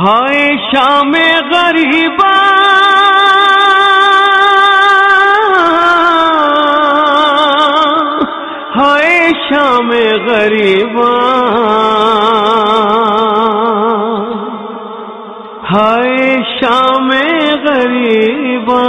ہائے شام غریبا۔ ہائے شام غریبا۔ ہائے شام غریبا۔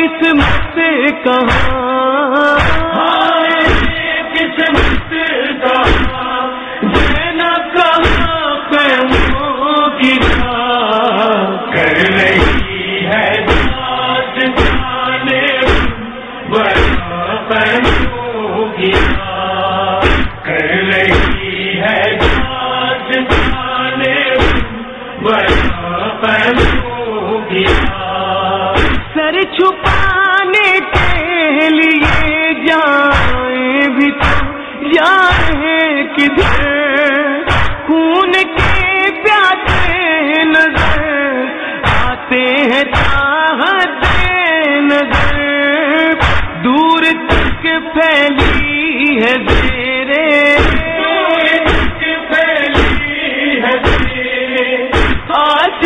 قسمت کہاں؟ قسمت جینا کہاں پیموں کی کر رہی ہے کی کر رہی کی سر چھپانے کدھر خون کے پیاسے نظر آتے ہیں چاہت نظر دور تک پھیلی ہے زیرے۔ دور تک پھیلی ہے آج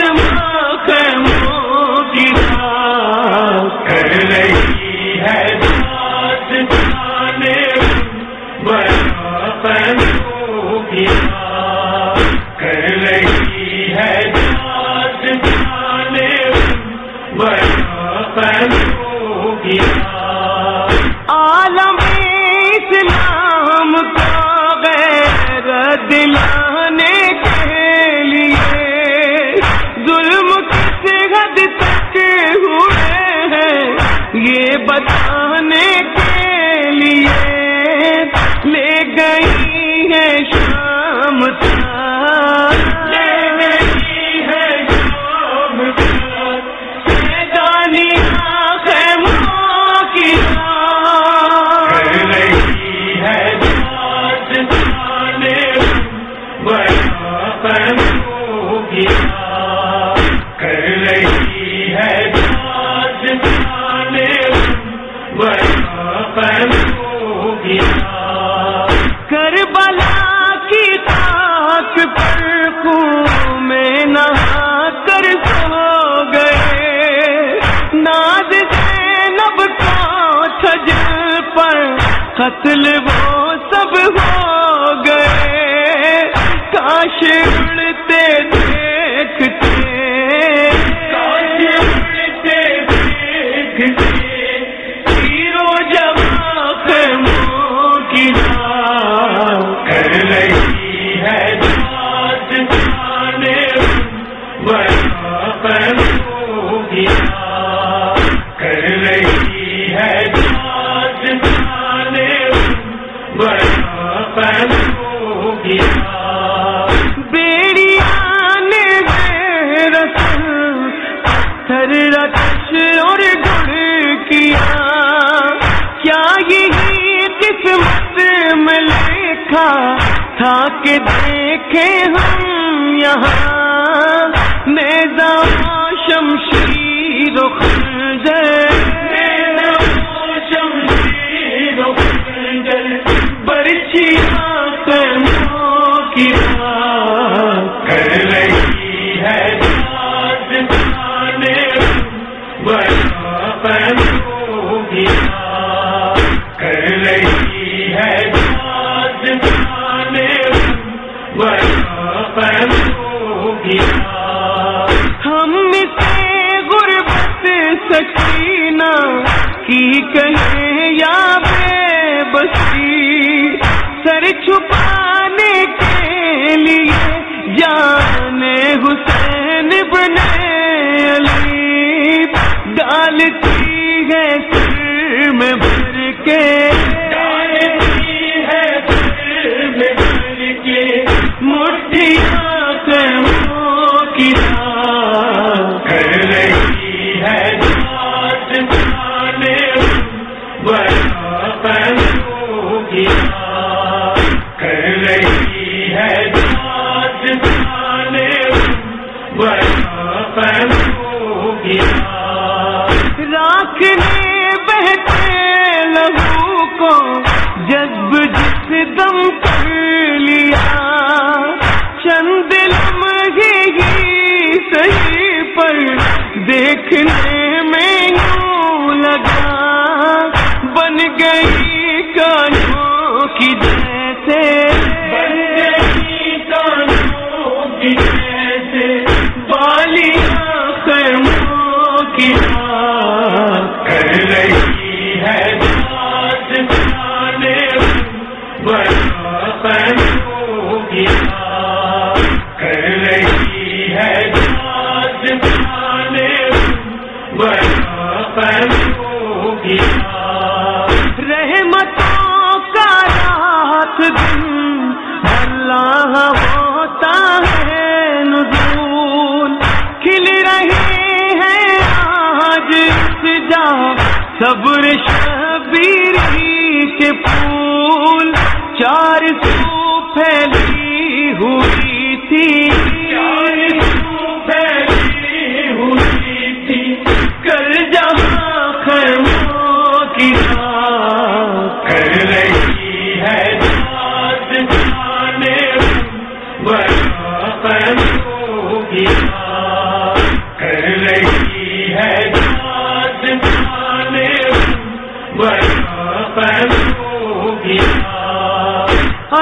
بدلانے دلانے کے لیے ظلم کس حد تک ہوئے ہیں؟ یہ بتانے قتل وہ سب ہو کاش دیکھتے دیکھتے ہے اور گڑ کیا؟ کیا یہی قسمت میں لکھا تھا کہ دیکھے ہم یہاں؟ نیزا شمشیر و خنجر ہم سے غربت سکینہ کی کہیں یا بے بسی سر چھپانے کے لیے جانے حسین بنے علی۔ ڈالتی ہے سر میں بھر کے مٹھیاں دیکھنے صبر شبیری کے پھول، چار سو پھیلی ہوئی تھی۔ چار سو پھیلی ہوئی تھی۔ کل جہاں خیموں کی کر رہی ہے داد جانے بڑا پہنو گیا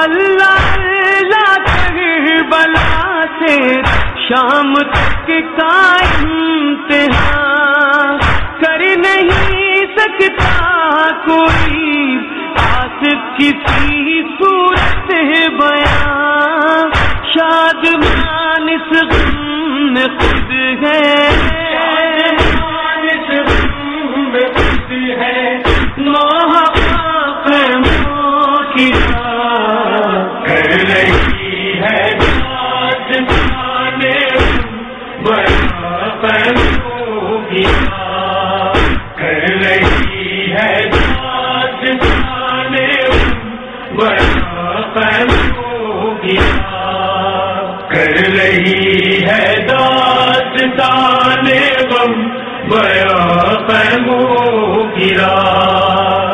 اللہ اللہ کر بلا سے شام تک کا امتحان کر نہیں سکتا کوئی آصف کسی صورت ہے کر رہی ہے داد جانے بڑا پہنو رہی ہے رہی ہے گرا۔